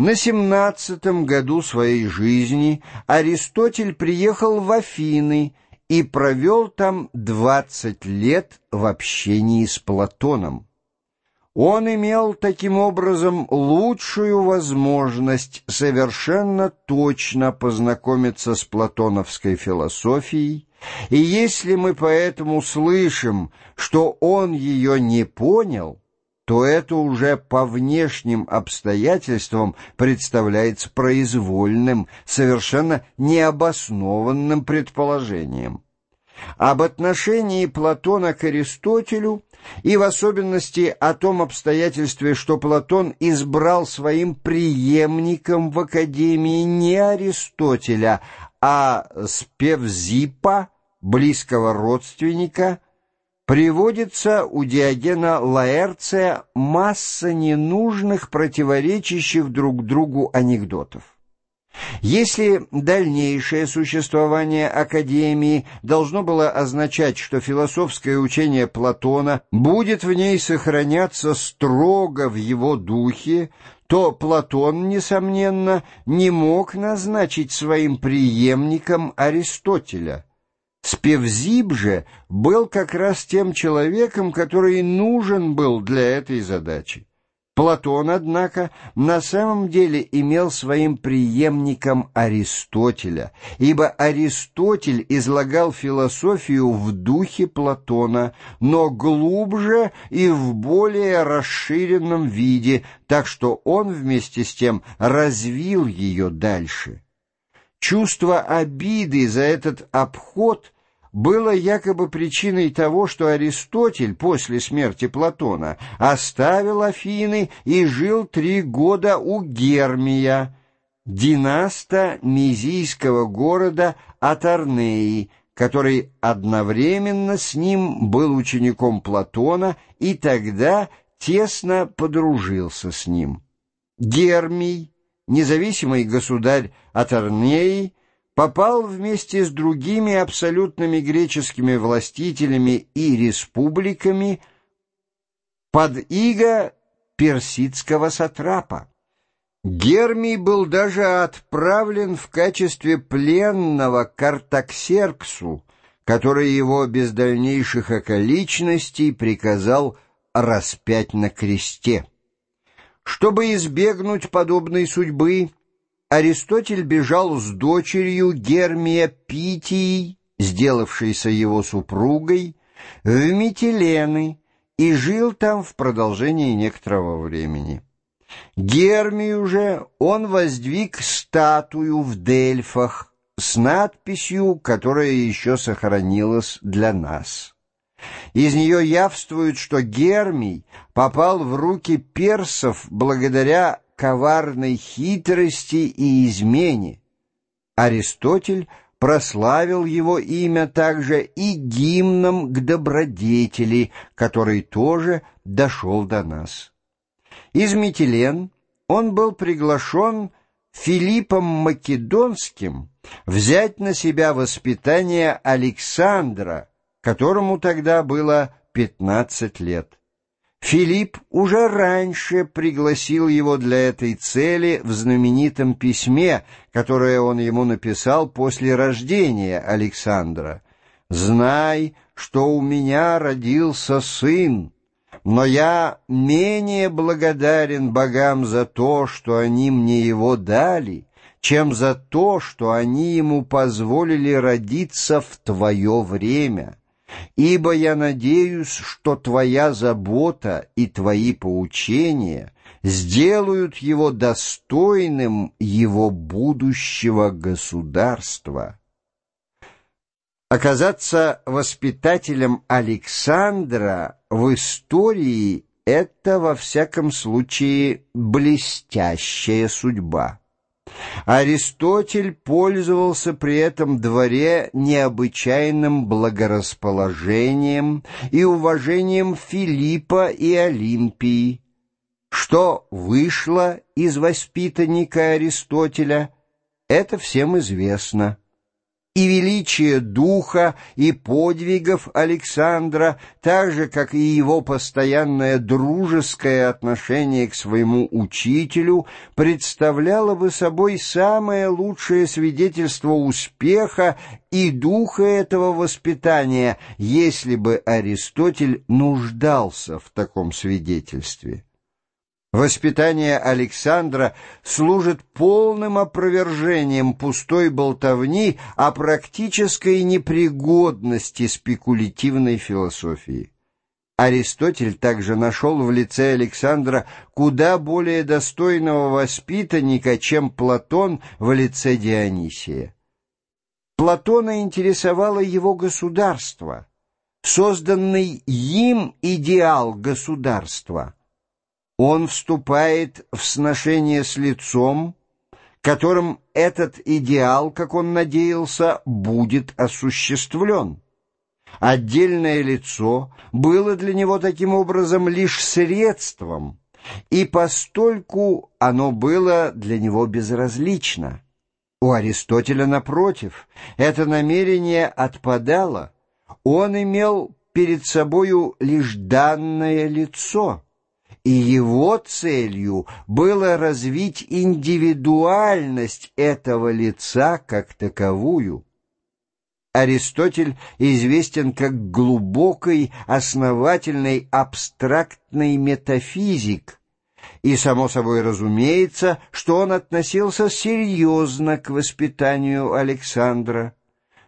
На семнадцатом году своей жизни Аристотель приехал в Афины и провел там двадцать лет в общении с Платоном. Он имел таким образом лучшую возможность совершенно точно познакомиться с платоновской философией, и если мы поэтому слышим, что он ее не понял, то это уже по внешним обстоятельствам представляется произвольным, совершенно необоснованным предположением. Об отношении Платона к Аристотелю и в особенности о том обстоятельстве, что Платон избрал своим преемником в Академии не Аристотеля, а Спевзипа, близкого родственника, приводится у Диогена Лаэрция масса ненужных, противоречащих друг другу анекдотов. Если дальнейшее существование Академии должно было означать, что философское учение Платона будет в ней сохраняться строго в его духе, то Платон, несомненно, не мог назначить своим преемником Аристотеля. Спевзиб же был как раз тем человеком, который нужен был для этой задачи. Платон, однако, на самом деле имел своим преемником Аристотеля, ибо Аристотель излагал философию в духе Платона, но глубже и в более расширенном виде, так что он вместе с тем развил ее дальше. Чувство обиды за этот обход – было якобы причиной того, что Аристотель после смерти Платона оставил Афины и жил три года у Гермия, династа мизийского города Атарнеи, который одновременно с ним был учеником Платона и тогда тесно подружился с ним. Гермий, независимый государь Атарнеи, попал вместе с другими абсолютными греческими властителями и республиками под иго персидского сатрапа. Гермий был даже отправлен в качестве пленного к Артаксерксу, который его без дальнейших околичностей приказал распять на кресте. Чтобы избегнуть подобной судьбы, Аристотель бежал с дочерью Гермия Питии, сделавшейся его супругой, в Митилены и жил там в продолжении некоторого времени. Гермию же он воздвиг статую в Дельфах с надписью, которая еще сохранилась для нас. Из нее явствует, что Гермий попал в руки персов благодаря коварной хитрости и измене. Аристотель прославил его имя также и гимном к добродетели, который тоже дошел до нас. Из Митилен он был приглашен Филиппом Македонским взять на себя воспитание Александра, которому тогда было пятнадцать лет. Филипп уже раньше пригласил его для этой цели в знаменитом письме, которое он ему написал после рождения Александра. «Знай, что у меня родился сын, но я менее благодарен богам за то, что они мне его дали, чем за то, что они ему позволили родиться в твое время» ибо я надеюсь, что твоя забота и твои поучения сделают его достойным его будущего государства. Оказаться воспитателем Александра в истории — это, во всяком случае, блестящая судьба. Аристотель пользовался при этом дворе необычайным благорасположением и уважением Филиппа и Олимпии. Что вышло из воспитанника Аристотеля, это всем известно. И величие духа и подвигов Александра, так же, как и его постоянное дружеское отношение к своему учителю, представляло бы собой самое лучшее свидетельство успеха и духа этого воспитания, если бы Аристотель нуждался в таком свидетельстве. Воспитание Александра служит полным опровержением пустой болтовни о практической непригодности спекулятивной философии. Аристотель также нашел в лице Александра куда более достойного воспитанника, чем Платон в лице Дионисия. Платона интересовало его государство, созданный им идеал государства – он вступает в сношение с лицом, которым этот идеал, как он надеялся, будет осуществлен. Отдельное лицо было для него таким образом лишь средством, и постольку оно было для него безразлично. У Аристотеля, напротив, это намерение отпадало. Он имел перед собою лишь данное лицо — и его целью было развить индивидуальность этого лица как таковую. Аристотель известен как глубокий, основательный, абстрактный метафизик, и, само собой разумеется, что он относился серьезно к воспитанию Александра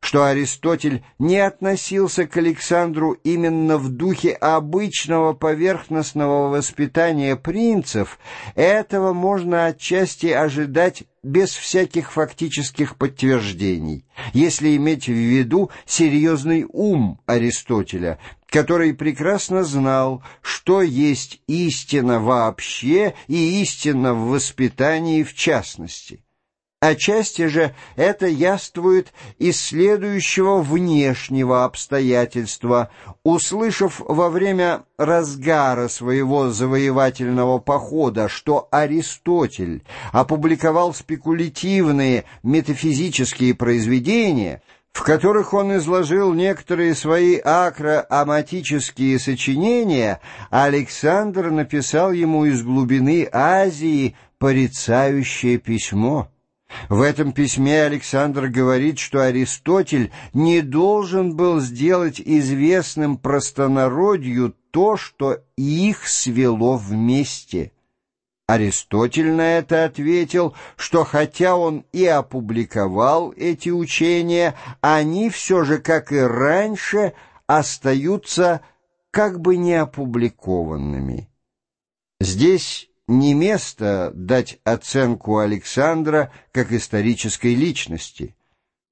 что Аристотель не относился к Александру именно в духе обычного поверхностного воспитания принцев, этого можно отчасти ожидать без всяких фактических подтверждений, если иметь в виду серьезный ум Аристотеля, который прекрасно знал, что есть истина вообще и истина в воспитании в частности. Отчасти же это яствует из следующего внешнего обстоятельства. Услышав во время разгара своего завоевательного похода, что Аристотель опубликовал спекулятивные метафизические произведения, в которых он изложил некоторые свои акроаматические сочинения, Александр написал ему из глубины Азии порицающее письмо. В этом письме Александр говорит, что Аристотель не должен был сделать известным простонародью то, что их свело вместе. Аристотель на это ответил, что хотя он и опубликовал эти учения, они все же, как и раньше, остаются как бы не опубликованными. Здесь не место дать оценку Александра как исторической личности.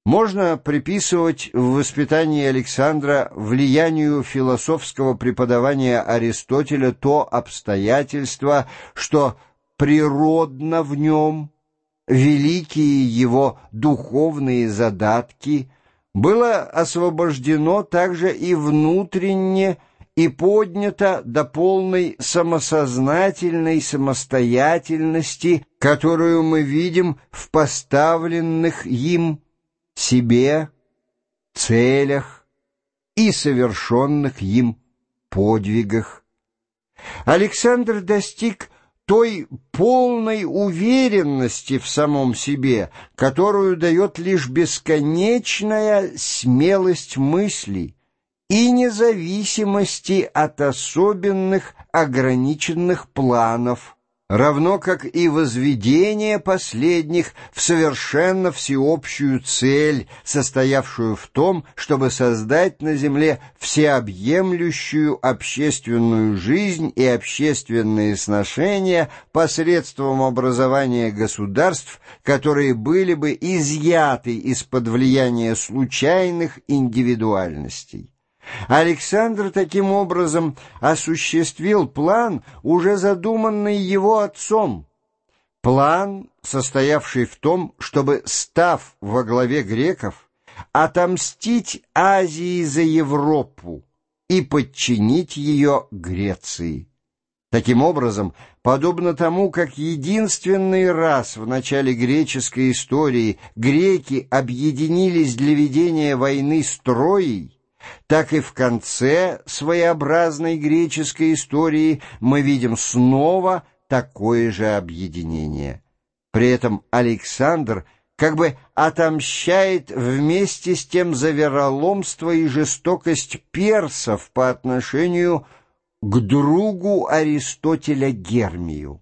Можно приписывать в воспитании Александра влиянию философского преподавания Аристотеля то обстоятельство, что природно в нем великие его духовные задатки было освобождено также и внутренне и поднято до полной самосознательной самостоятельности, которую мы видим в поставленных им себе целях и совершенных им подвигах. Александр достиг той полной уверенности в самом себе, которую дает лишь бесконечная смелость мыслей, и независимости от особенных ограниченных планов, равно как и возведение последних в совершенно всеобщую цель, состоявшую в том, чтобы создать на земле всеобъемлющую общественную жизнь и общественные сношения посредством образования государств, которые были бы изъяты из-под влияния случайных индивидуальностей. Александр таким образом осуществил план, уже задуманный его отцом. План, состоявший в том, чтобы, став во главе греков, отомстить Азии за Европу и подчинить ее Греции. Таким образом, подобно тому, как единственный раз в начале греческой истории греки объединились для ведения войны с Троей, так и в конце своеобразной греческой истории мы видим снова такое же объединение. При этом Александр как бы отомщает вместе с тем за вероломство и жестокость персов по отношению к другу Аристотеля Гермию.